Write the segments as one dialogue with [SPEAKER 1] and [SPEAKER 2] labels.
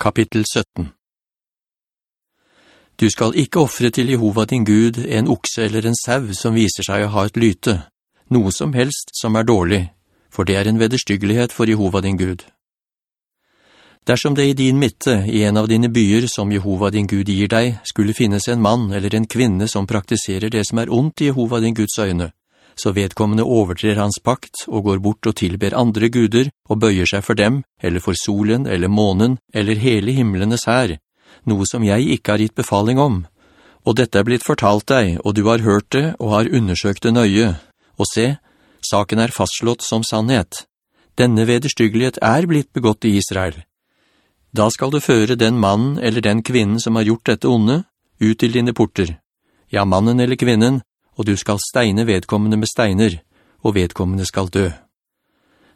[SPEAKER 1] Kapittel 17 Du skal ikke offre til Jehova din Gud en okse eller en sav som viser seg å ha et lyte, noe som helst som er dårlig, for det er en vederstyggelighet for Jehova din Gud. Dersom det i din midte, i en av dine byer som Jehova din Gud gir deg, skulle finnes en mann eller en kvinne som praktiserer det som er ondt i Jehova din Guds øyne, så vedkommende overtrer hans pakt og går bort og tilber andre guder og bøyer seg for dem, eller for solen, eller månen, eller hele himmelenes her, noe som jeg ikke har gitt befaling om. Og dette er blitt fortalt deg, og du har hørt det og har undersøkt det nøye. Og se, saken er fastslått som sannhet. Denne vederstyggelighet er blitt begått i Israel. Da skal du føre den mannen eller den kvinnen som har gjort dette onde, ut til dine porter. Ja, mannen eller kvinnen, og du skal steine vedkommende med steiner, og vedkommende skal dø.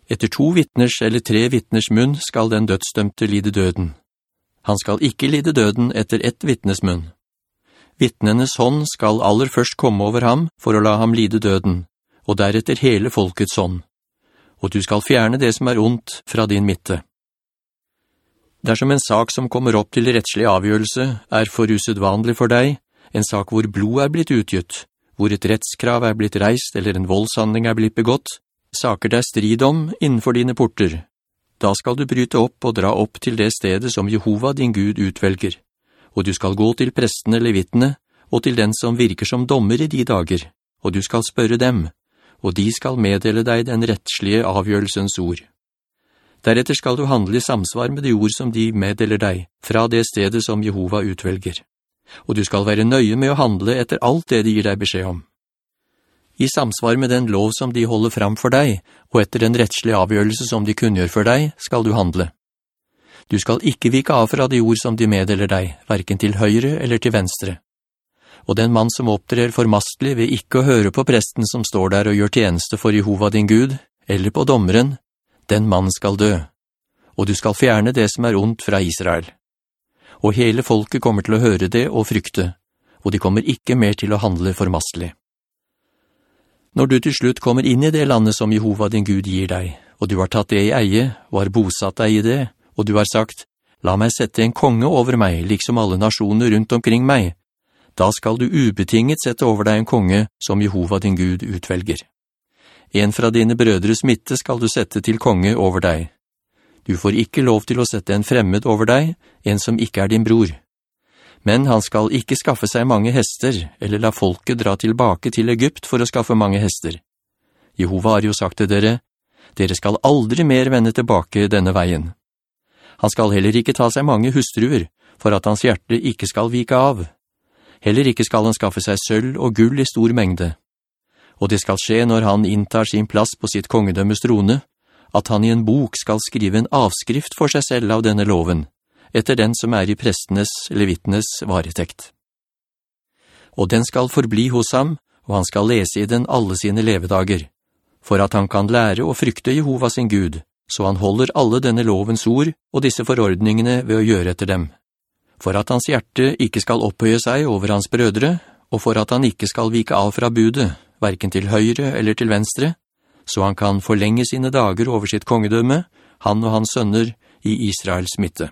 [SPEAKER 1] Etter to vittners eller tre vittners munn skal den dødsdømte lide døden. Han skal ikke lide døden etter ett vittnes munn. Vittnenes hånd skal aller først komme over ham for å la ham lide døden, og deretter hele folkets hånd. Og du skal fjerne det som er ondt fra din midte. Dersom en sak som kommer opp til rettslig avgjørelse er for usedvanlig for deg, en sak hvor blod er blitt utgitt, hvor et rettskrav er blitt reist eller en voldshandling er blitt begått, saker er strid om innenfor dine porter. Da skal du bryte opp og dra opp til det stedet som Jehova din Gud utvelger, og du skal gå til prestene levittene, og til den som virker som dommer i de dager, og du skal spørre dem, og de skal meddele deg den rettslige avgjørelsens ord. Deretter skal du handle i samsvar med de ord som de meddeler deg, fra det stedet som Jehova utvelger og du skal være nøye med å handle etter alt det de gir deg beskjed om. I samsvar med den lov som de holder fram for deg, og etter den rettslige avgjørelse som de kunngjør for deg, skal du handle. Du skal ikke vike av fra de ord som de meddeler deg, hverken til høyre eller til venstre. Og den mann som opptrer formastlig ved ikke høre på presten som står der og gjør tjeneste for Jehova din Gud, eller på dommeren, den mann skal dø. Og du skal fjerne det som er ondt fra Israel og hele folket kommer til å høre det og frykte, og de kommer ikke mer til å handle formastlig. Når du til slutt kommer inn i det landet som Jehova din Gud gir deg, og du har tatt det i eie, og har bosatt deg i det, og du har sagt, «La meg sette en konge over meg, liksom alle nasjoner rundt omkring meg», da skal du ubetinget sette over deg en konge som Jehova din Gud utvelger. En fra dine brødres midte skal du sette til konge over deg, du får ikke lov til å sette en fremmed over deg, en som ikke er din bror. Men han skal ikke skaffe seg mange hester, eller la folket dra tilbake til Egypt for å skaffe mange hester. Jehova har jo sagt til dere, dere skal aldri mer vende tilbake denne veien. Han skal heller ikke ta seg mange hustruer, for at hans hjerte ikke skal vike av. Heller ikke skal han skaffe seg sølv og gull i stor mengde. Og det skal skje når han inntar sin plass på sitt kongedømmes trone, at han i en bok skal skrive en avskrift for seg selv av denne loven, etter den som er i prestenes, levittenes varetekt. Og den skal forbli hos ham, og han skal lese i den alle sine levedager, for at han kan lære å frykte Jehova sin Gud, så han holder alle denne lovens ord og disse forordningene ved å gjøre etter dem. For at hans hjerte ikke skal opphøye seg over hans brødre, og for at han ikke skal vike av fra budet, hverken til høyre eller til venstre, så han kan forlenge sine dager over sitt kongedømme, han og hans sønner, i Israels midte.